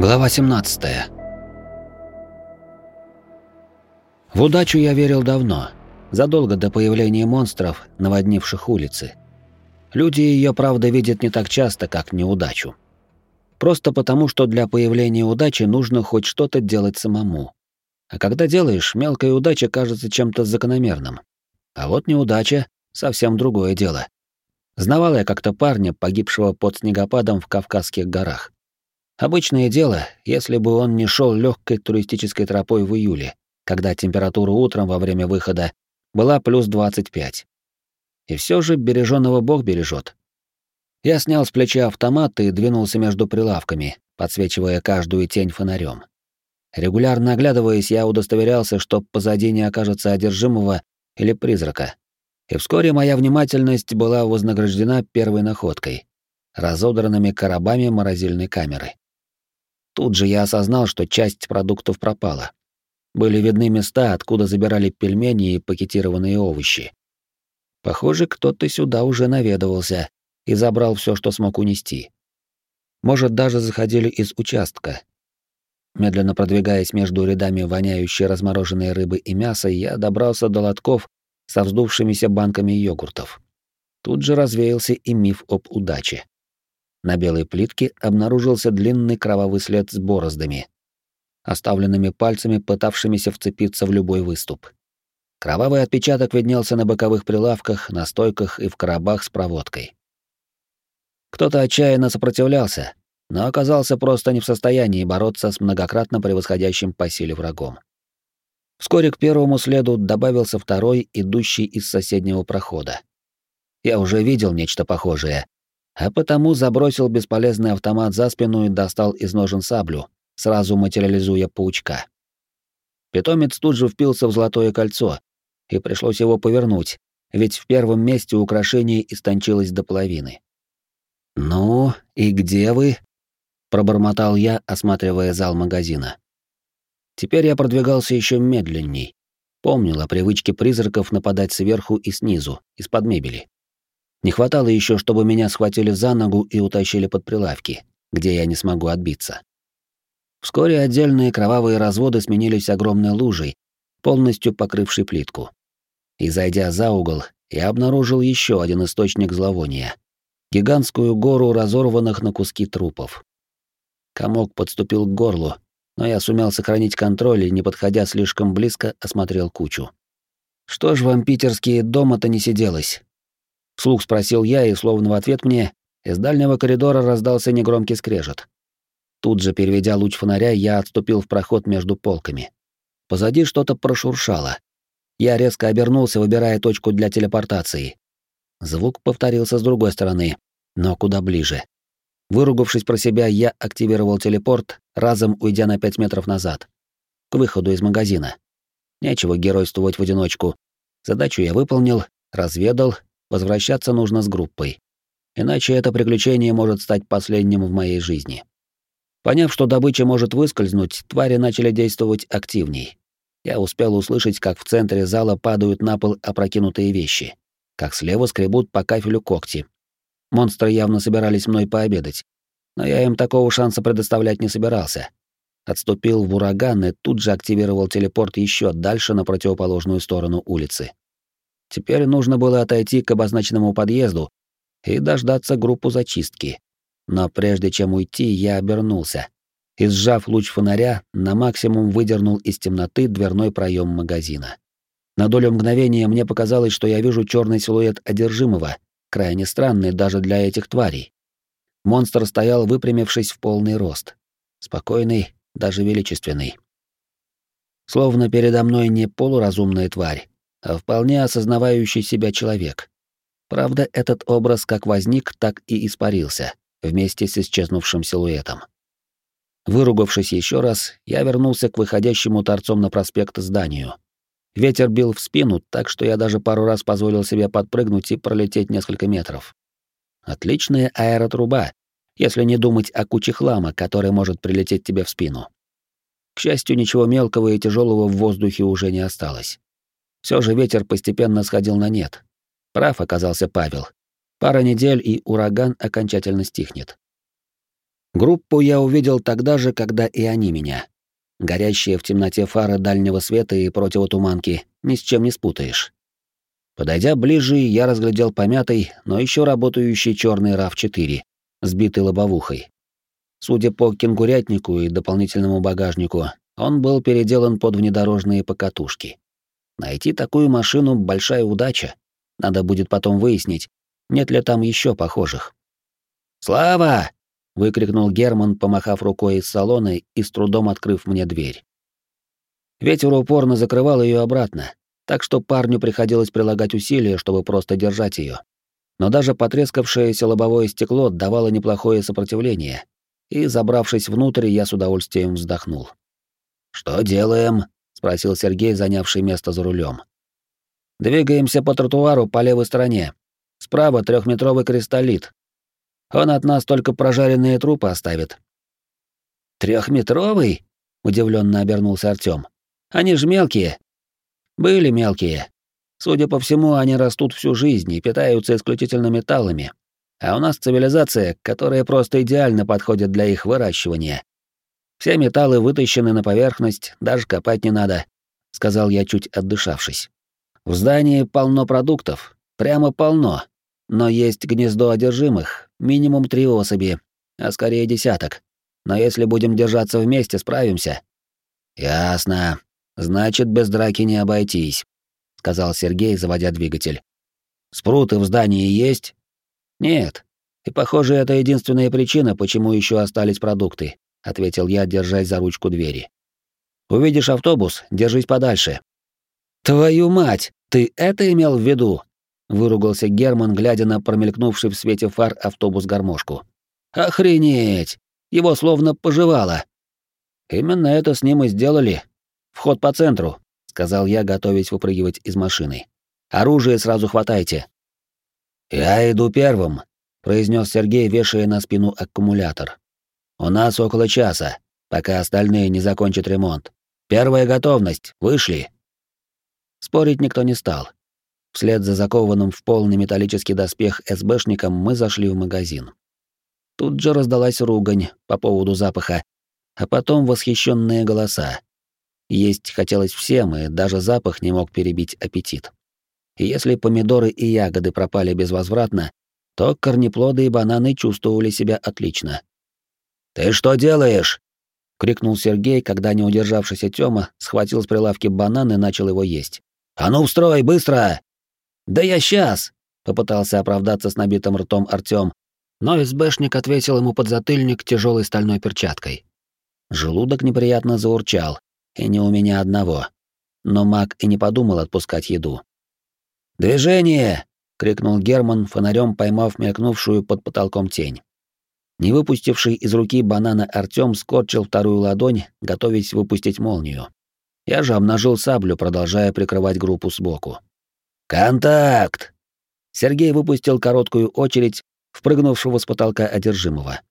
Глава 17. В удачу я верил давно, задолго до появления монстров, наводнивших улицы. Люди ее, правда, видят не так часто, как неудачу. Просто потому, что для появления удачи нужно хоть что-то делать самому. А когда делаешь, мелкая удача кажется чем-то закономерным. А вот неудача — совсем другое дело. Знавал я как-то парня, погибшего под снегопадом в Кавказских горах. Обычное дело, если бы он не шел легкой туристической тропой в июле, когда температура утром во время выхода была плюс 25. И все же береженного Бог бережет. Я снял с плеча автомат и двинулся между прилавками, подсвечивая каждую тень фонарем. Регулярно оглядываясь, я удостоверялся, что позади не окажется одержимого или призрака. И вскоре моя внимательность была вознаграждена первой находкой — разодранными коробами морозильной камеры. Тут же я осознал, что часть продуктов пропала. Были видны места, откуда забирали пельмени и пакетированные овощи. Похоже, кто-то сюда уже наведывался и забрал все, что смог унести. Может, даже заходили из участка. Медленно продвигаясь между рядами воняющей размороженной рыбы и мяса, я добрался до лотков со вздувшимися банками йогуртов. Тут же развеялся и миф об удаче. На белой плитке обнаружился длинный кровавый след с бороздами, оставленными пальцами, пытавшимися вцепиться в любой выступ. Кровавый отпечаток виднелся на боковых прилавках, на стойках и в коробах с проводкой. Кто-то отчаянно сопротивлялся, но оказался просто не в состоянии бороться с многократно превосходящим по силе врагом. Вскоре к первому следу добавился второй, идущий из соседнего прохода. Я уже видел нечто похожее, а потому забросил бесполезный автомат за спину и достал из ножен саблю, сразу материализуя паучка. Питомец тут же впился в золотое кольцо, и пришлось его повернуть, ведь в первом месте украшение истончилось до половины. «Ну, и где вы?» — пробормотал я, осматривая зал магазина. Теперь я продвигался еще медленней. Помнил о привычке призраков нападать сверху и снизу, из-под мебели. Не хватало еще, чтобы меня схватили за ногу и утащили под прилавки, где я не смогу отбиться. Вскоре отдельные кровавые разводы сменились огромной лужей, полностью покрывшей плитку. И зайдя за угол, я обнаружил еще один источник зловония — гигантскую гору разорванных на куски трупов. Комок подступил к горлу, но я сумел сохранить контроль и, не подходя слишком близко, осмотрел кучу. Что ж вам питерские дома-то не сиделось? Вслух спросил я, и словно в ответ мне из дальнего коридора раздался негромкий скрежет. Тут же, переведя луч фонаря, я отступил в проход между полками. Позади что-то прошуршало. Я резко обернулся, выбирая точку для телепортации. Звук повторился с другой стороны, но куда ближе. Выругавшись про себя, я активировал телепорт, разом уйдя на пять метров назад, к выходу из магазина. Нечего геройствовать в одиночку. Задачу я выполнил, разведал Возвращаться нужно с группой. Иначе это приключение может стать последним в моей жизни. Поняв, что добыча может выскользнуть, твари начали действовать активней. Я успел услышать, как в центре зала падают на пол опрокинутые вещи, как слева скребут по кафелю когти. Монстры явно собирались мной пообедать, но я им такого шанса предоставлять не собирался. Отступил в ураган и тут же активировал телепорт еще дальше на противоположную сторону улицы. Теперь нужно было отойти к обозначенному подъезду и дождаться группу зачистки. Но прежде чем уйти, я обернулся и, сжав луч фонаря, на максимум выдернул из темноты дверной проем магазина. На долю мгновения мне показалось, что я вижу черный силуэт одержимого, крайне странный даже для этих тварей. Монстр стоял, выпрямившись в полный рост. Спокойный, даже величественный. Словно передо мной не полуразумная тварь, а вполне осознавающий себя человек. Правда, этот образ как возник, так и испарился, вместе с исчезнувшим силуэтом. Выругавшись еще раз, я вернулся к выходящему торцом на проспект зданию. Ветер бил в спину, так что я даже пару раз позволил себе подпрыгнуть и пролететь несколько метров. Отличная аэротруба, если не думать о куче хлама, который может прилететь тебе в спину. К счастью, ничего мелкого и тяжелого в воздухе уже не осталось. Все же ветер постепенно сходил на нет. Прав оказался Павел. Пара недель, и ураган окончательно стихнет. Группу я увидел тогда же, когда и они меня. Горящие в темноте фары дальнего света и противотуманки ни с чем не спутаешь. Подойдя ближе, я разглядел помятый, но еще работающий черный RAV-4, сбитый лобовухой. Судя по кенгурятнику и дополнительному багажнику, он был переделан под внедорожные покатушки. Найти такую машину — большая удача. Надо будет потом выяснить, нет ли там еще похожих. «Слава!» — выкрикнул Герман, помахав рукой из салона и с трудом открыв мне дверь. Ветер упорно закрывал ее обратно, так что парню приходилось прилагать усилия, чтобы просто держать ее. Но даже потрескавшееся лобовое стекло давало неплохое сопротивление, и, забравшись внутрь, я с удовольствием вздохнул. «Что делаем?» — спросил Сергей, занявший место за рулем. «Двигаемся по тротуару по левой стороне. Справа трехметровый кристаллит. Он от нас только прожаренные трупы оставит». «Трехметровый?» — удивленно обернулся Артём. «Они ж мелкие, были мелкие. Судя по всему, они растут всю жизнь и питаются исключительно металлами. А у нас цивилизация, которая просто идеально подходит для их выращивания. Все металлы вытащены на поверхность, даже копать не надо, сказал я, чуть отдышавшись. В здании полно продуктов, прямо полно. Но есть гнездо одержимых, минимум три особи, а скорее десяток. Но если будем держаться вместе, справимся. Ясно, Значит, без драки не обойтись, сказал Сергей, заводя двигатель. Спруты в здании есть? Нет. И похоже, это единственная причина, почему еще остались продукты, ответил я, держась за ручку двери. Увидишь автобус, держись подальше. Твою мать, ты это имел в виду? выругался Герман, глядя на промелькнувший в свете фар автобус-гармошку. Охренеть! Его словно пожевало. Именно это с ним и сделали, «Вход по центру», — сказал я, готовясь выпрыгивать из машины. «Оружие сразу хватайте». «Я иду первым», — произнес Сергей, вешая на спину аккумулятор. «У нас около часа, пока остальные не закончат ремонт. Первая готовность, вышли». Спорить никто не стал. Вслед за закованным в полный металлический доспех СБшником мы зашли в магазин. Тут же раздалась ругань по поводу запаха, а потом восхищенные голоса. Есть хотелось всем, и даже запах не мог перебить аппетит. Если помидоры и ягоды пропали безвозвратно, то корнеплоды и бананы чувствовали себя отлично. «Ты что делаешь?» — крикнул Сергей, когда не удержавшийся Тёма схватил с прилавки банан и начал его есть. «А ну, встрой, быстро!» «Да я сейчас!» — попытался оправдаться с набитым ртом Артём, но СБшник ответил ему подзатыльник тяжелой стальной перчаткой. Желудок неприятно заурчал, и не у меня одного. Но маг и не подумал отпускать еду. «Движение!» — крикнул Герман, фонарем поймав мелькнувшую под потолком тень. Не выпустивший из руки банана Артём скорчил вторую ладонь, готовясь выпустить молнию. Я же обнажил саблю, продолжая прикрывать группу сбоку. «Контакт!» Сергей выпустил короткую очередь впрыгнувшего с потолка одержимого.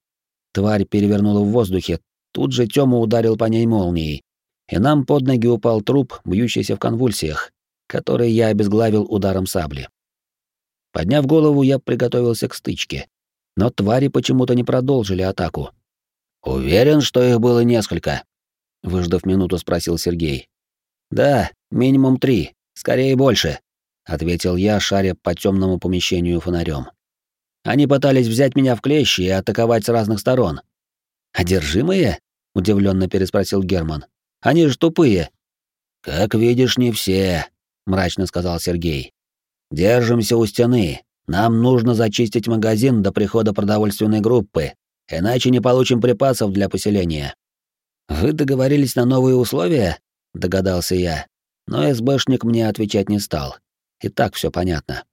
Тварь перевернула в воздухе, тут же Тёма ударил по ней молнией, и нам под ноги упал труп, бьющийся в конвульсиях, который я обезглавил ударом сабли. Подняв голову, я приготовился к стычке, но твари почему-то не продолжили атаку. «Уверен, что их было несколько?» — выждав минуту, спросил Сергей. «Да, минимум три, скорее больше», — ответил я, шаря по темному помещению фонарем. «Они пытались взять меня в клещи и атаковать с разных сторон». «Одержимые?» — удивленно переспросил Герман. Они же тупые. Как видишь, не все, мрачно сказал Сергей. Держимся у стены. Нам нужно зачистить магазин до прихода продовольственной группы, иначе не получим припасов для поселения. Вы договорились на новые условия? догадался я. Но СБшник мне отвечать не стал. И так все понятно.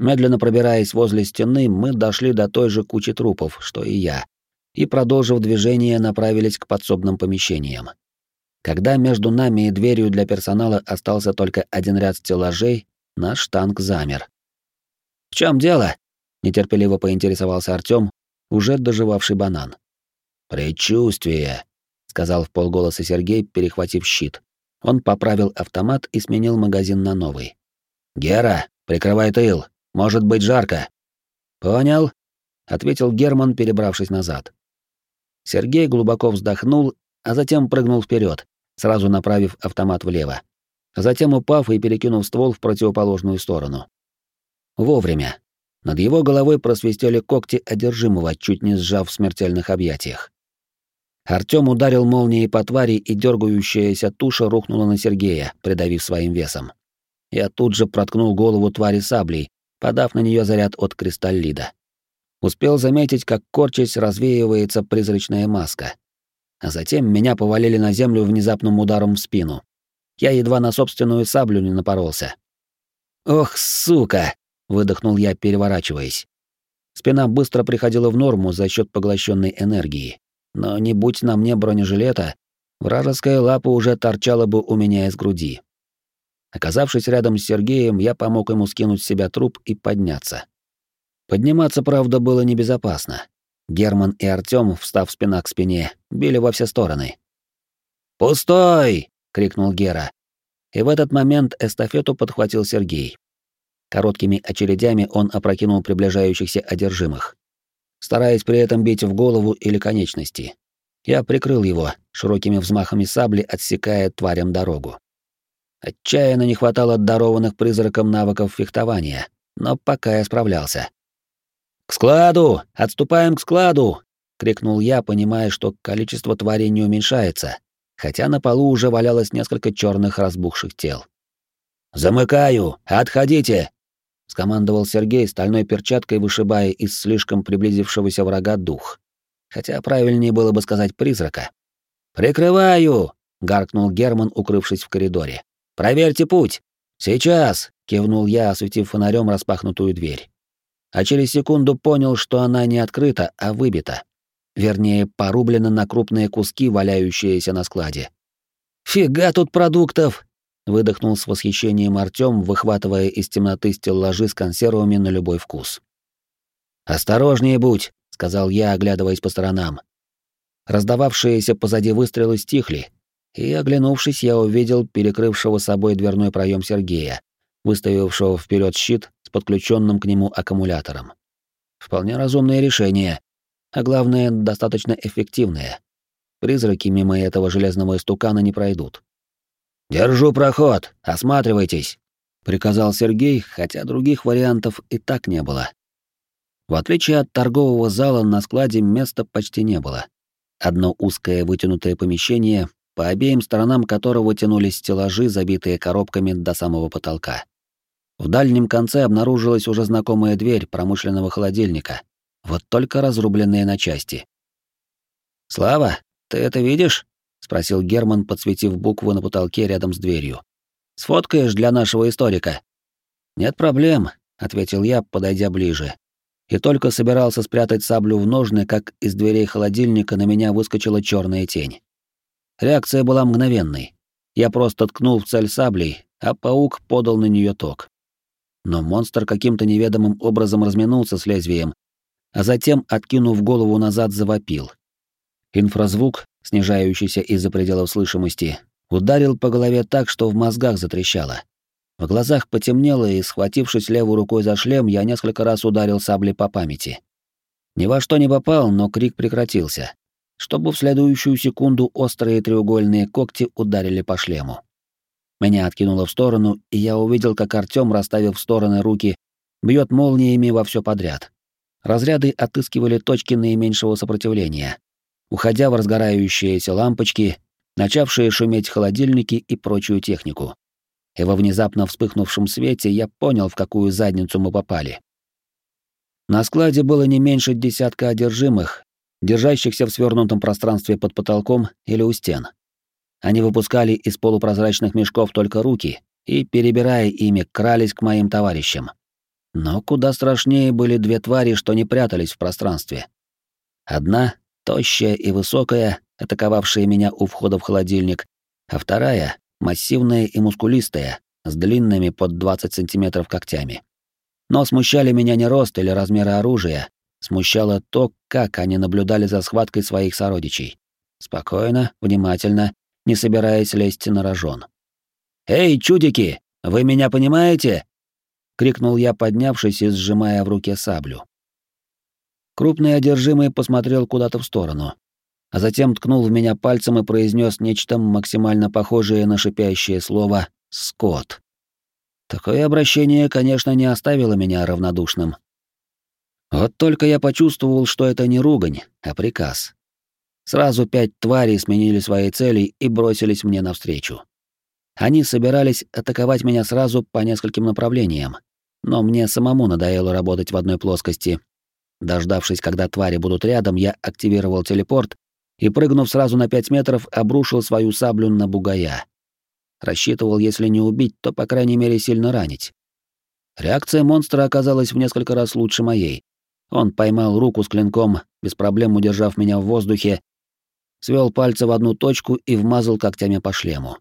Медленно пробираясь возле стены, мы дошли до той же кучи трупов, что и я, и, продолжив движение, направились к подсобным помещениям. Когда между нами и дверью для персонала остался только один ряд стеллажей, наш танк замер. «В чем дело?» — нетерпеливо поинтересовался Артём, уже доживавший банан. «Предчувствие», — сказал в полголоса Сергей, перехватив щит. Он поправил автомат и сменил магазин на новый. «Гера, прикрывай тыл, может быть жарко». «Понял», — ответил Герман, перебравшись назад. Сергей глубоко вздохнул, а затем прыгнул вперед, сразу направив автомат влево. Затем упав и перекинув ствол в противоположную сторону. Вовремя. Над его головой просвистели когти одержимого, чуть не сжав в смертельных объятиях. Артём ударил молнией по твари, и дергающаяся туша рухнула на Сергея, придавив своим весом. Я тут же проткнул голову твари саблей, подав на нее заряд от кристаллида. Успел заметить, как корчась развеивается призрачная маска. А затем меня повалили на землю внезапным ударом в спину. Я едва на собственную саблю не напоролся. «Ох, сука!» — выдохнул я, переворачиваясь. Спина быстро приходила в норму за счет поглощенной энергии. Но не будь на мне бронежилета, вражеская лапа уже торчала бы у меня из груди. Оказавшись рядом с Сергеем, я помог ему скинуть с себя труп и подняться. Подниматься, правда, было небезопасно. Герман и Артём, встав спина к спине, били во все стороны. «Пустой!» — крикнул Гера. И в этот момент эстафету подхватил Сергей. Короткими очередями он опрокинул приближающихся одержимых, стараясь при этом бить в голову или конечности. Я прикрыл его, широкими взмахами сабли отсекая тварям дорогу. Отчаянно не хватало дарованных призраком навыков фехтования, но пока я справлялся. «К складу! Отступаем к складу!» — крикнул я, понимая, что количество тварей не уменьшается, хотя на полу уже валялось несколько черных разбухших тел. «Замыкаю! Отходите!» — скомандовал Сергей, стальной перчаткой вышибая из слишком приблизившегося врага дух. Хотя правильнее было бы сказать призрака. «Прикрываю!» — гаркнул Герман, укрывшись в коридоре. «Проверьте путь!» «Сейчас!» — кивнул я, осветив фонарем распахнутую дверь а через секунду понял, что она не открыта, а выбита. Вернее, порублена на крупные куски, валяющиеся на складе. «Фига тут продуктов!» — выдохнул с восхищением Артём, выхватывая из темноты стеллажи с консервами на любой вкус. «Осторожнее будь!» — сказал я, оглядываясь по сторонам. Раздававшиеся позади выстрелы стихли, и, оглянувшись, я увидел перекрывшего собой дверной проем Сергея, выставившего вперед щит с подключенным к нему аккумулятором. Вполне разумное решение, а главное, достаточно эффективное. Призраки мимо этого железного истукана не пройдут. «Держу проход, осматривайтесь», — приказал Сергей, хотя других вариантов и так не было. В отличие от торгового зала, на складе места почти не было. Одно узкое вытянутое помещение, по обеим сторонам которого тянулись стеллажи, забитые коробками до самого потолка. В дальнем конце обнаружилась уже знакомая дверь промышленного холодильника, вот только разрубленная на части. «Слава, ты это видишь?» — спросил Герман, подсветив буквы на потолке рядом с дверью. «Сфоткаешь для нашего историка?» «Нет проблем», — ответил я, подойдя ближе. И только собирался спрятать саблю в ножны, как из дверей холодильника на меня выскочила черная тень. Реакция была мгновенной. Я просто ткнул в цель саблей, а паук подал на нее ток но монстр каким-то неведомым образом разминулся с лезвием, а затем, откинув голову назад, завопил. Инфразвук, снижающийся из-за пределов слышимости, ударил по голове так, что в мозгах затрещало. В глазах потемнело, и, схватившись левой рукой за шлем, я несколько раз ударил саблей по памяти. Ни во что не попал, но крик прекратился, чтобы в следующую секунду острые треугольные когти ударили по шлему. Меня откинуло в сторону, и я увидел, как Артём, расставив в стороны руки, бьет молниями во все подряд. Разряды отыскивали точки наименьшего сопротивления, уходя в разгорающиеся лампочки, начавшие шуметь холодильники и прочую технику. И во внезапно вспыхнувшем свете я понял, в какую задницу мы попали. На складе было не меньше десятка одержимых, держащихся в свернутом пространстве под потолком или у стен. Они выпускали из полупрозрачных мешков только руки и, перебирая ими, крались к моим товарищам. Но куда страшнее были две твари, что не прятались в пространстве. Одна, тощая и высокая, атаковавшая меня у входа в холодильник, а вторая, массивная и мускулистая, с длинными под 20 сантиметров когтями. Но смущали меня не рост или размеры оружия, смущало то, как они наблюдали за схваткой своих сородичей. Спокойно, внимательно не собираясь лезть на рожон. «Эй, чудики, вы меня понимаете?» — крикнул я, поднявшись и сжимая в руке саблю. Крупный одержимый посмотрел куда-то в сторону. а затем ткнул в меня пальцем и произнес нечто максимально похожее на шипящее слово «скот». Такое обращение, конечно, не оставило меня равнодушным. Вот только я почувствовал, что это не ругань, а приказ. Сразу пять тварей сменили свои цели и бросились мне навстречу. Они собирались атаковать меня сразу по нескольким направлениям, но мне самому надоело работать в одной плоскости. Дождавшись, когда твари будут рядом, я активировал телепорт и, прыгнув сразу на пять метров, обрушил свою саблю на бугая. Рассчитывал, если не убить, то, по крайней мере, сильно ранить. Реакция монстра оказалась в несколько раз лучше моей. Он поймал руку с клинком, без проблем удержав меня в воздухе, свел пальцы в одну точку и вмазал когтями по шлему.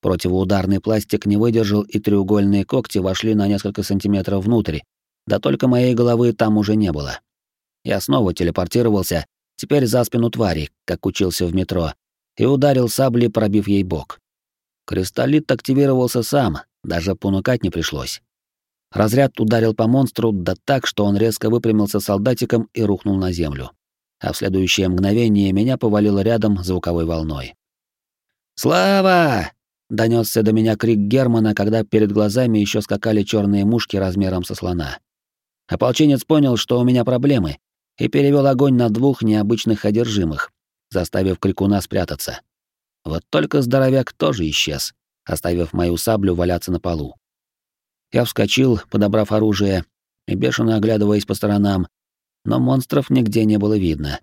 Противоударный пластик не выдержал, и треугольные когти вошли на несколько сантиметров внутрь, да только моей головы там уже не было. Я снова телепортировался, теперь за спину твари, как учился в метро, и ударил саблей, пробив ей бок. Кристаллит активировался сам, даже понукать не пришлось. Разряд ударил по монстру, да так, что он резко выпрямился солдатиком и рухнул на землю а в следующее мгновение меня повалило рядом звуковой волной. «Слава!» — донесся до меня крик Германа, когда перед глазами еще скакали черные мушки размером со слона. Ополченец понял, что у меня проблемы, и перевел огонь на двух необычных одержимых, заставив крикуна спрятаться. Вот только здоровяк тоже исчез, оставив мою саблю валяться на полу. Я вскочил, подобрав оружие, и бешено оглядываясь по сторонам, но монстров нигде не было видно.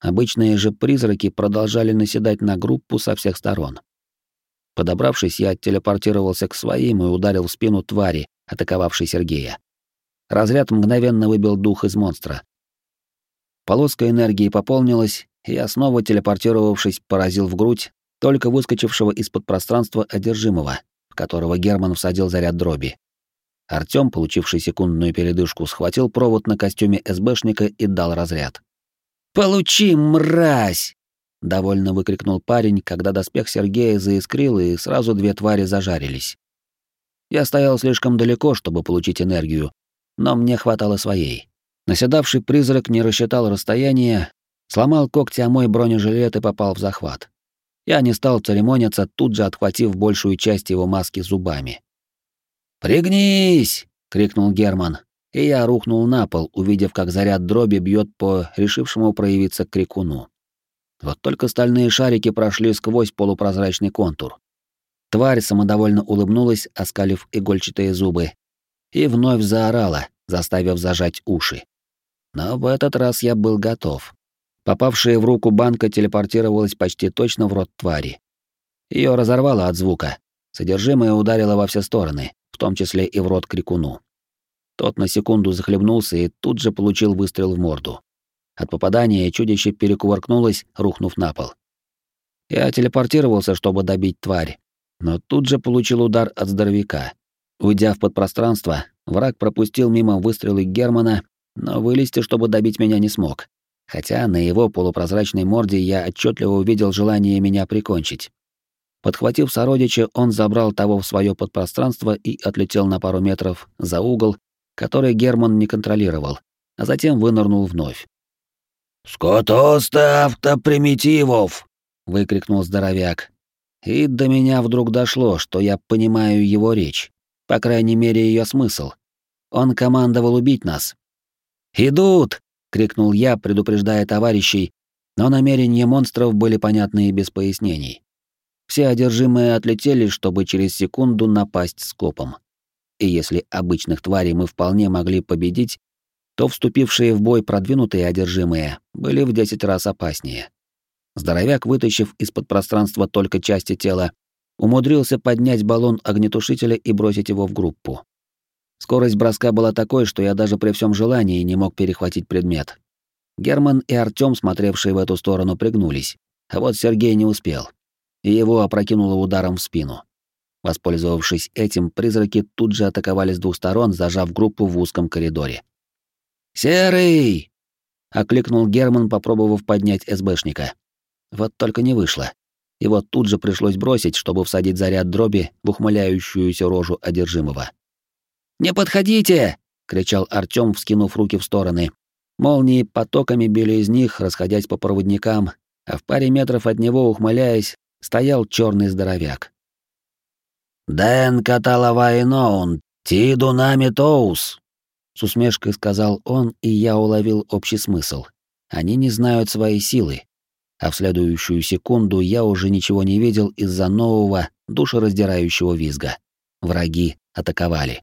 Обычные же призраки продолжали наседать на группу со всех сторон. Подобравшись, я телепортировался к своим и ударил в спину твари, атаковавшей Сергея. Разряд мгновенно выбил дух из монстра. Полоска энергии пополнилась, и я снова, телепортировавшись, поразил в грудь только выскочившего из-под пространства одержимого, в которого Герман всадил заряд дроби. Артём, получивший секундную передышку, схватил провод на костюме СБшника и дал разряд. «Получи, мразь!» — довольно выкрикнул парень, когда доспех Сергея заискрил, и сразу две твари зажарились. Я стоял слишком далеко, чтобы получить энергию, но мне хватало своей. Наседавший призрак не рассчитал расстояние, сломал когти о мой бронежилет и попал в захват. Я не стал церемониться, тут же отхватив большую часть его маски зубами. «Пригнись!» — крикнул Герман, и я рухнул на пол, увидев, как заряд дроби бьет по решившему проявиться крикуну. Вот только стальные шарики прошли сквозь полупрозрачный контур. Тварь самодовольно улыбнулась, оскалив игольчатые зубы, и вновь заорала, заставив зажать уши. Но в этот раз я был готов. Попавшая в руку банка телепортировалась почти точно в рот твари. Ее разорвало от звука. Содержимое ударило во все стороны, в том числе и в рот крикуну. Тот на секунду захлебнулся и тут же получил выстрел в морду. От попадания чудище перекувыркнулось, рухнув на пол. Я телепортировался, чтобы добить тварь, но тут же получил удар от здоровяка. Уйдя в подпространство, враг пропустил мимо выстрелы Германа, но вылезти, чтобы добить меня, не смог. Хотя на его полупрозрачной морде я отчетливо увидел желание меня прикончить. Подхватив сородича, он забрал того в свое подпространство и отлетел на пару метров за угол, который Герман не контролировал, а затем вынырнул вновь. «Скотоста примитивов! выкрикнул здоровяк. И до меня вдруг дошло, что я понимаю его речь, по крайней мере, ее смысл. Он командовал убить нас. «Идут!» — крикнул я, предупреждая товарищей, но намерения монстров были понятны и без пояснений. Все одержимые отлетели, чтобы через секунду напасть скопом. И если обычных тварей мы вполне могли победить, то вступившие в бой продвинутые одержимые были в десять раз опаснее. Здоровяк, вытащив из-под пространства только части тела, умудрился поднять баллон огнетушителя и бросить его в группу. Скорость броска была такой, что я даже при всем желании не мог перехватить предмет. Герман и Артём, смотревшие в эту сторону, пригнулись, а вот Сергей не успел и его опрокинуло ударом в спину. Воспользовавшись этим, призраки тут же атаковали с двух сторон, зажав группу в узком коридоре. «Серый!» — окликнул Герман, попробовав поднять СБшника. Вот только не вышло. Его тут же пришлось бросить, чтобы всадить заряд дроби в ухмыляющуюся рожу одержимого. «Не подходите!» — кричал Артём, вскинув руки в стороны. Молнии потоками били из них, расходясь по проводникам, а в паре метров от него, ухмыляясь, стоял черный здоровяк. «Дэн каталавайноун, тиду нами тоус!» С усмешкой сказал он, и я уловил общий смысл. Они не знают своей силы. А в следующую секунду я уже ничего не видел из-за нового, душераздирающего визга. Враги атаковали.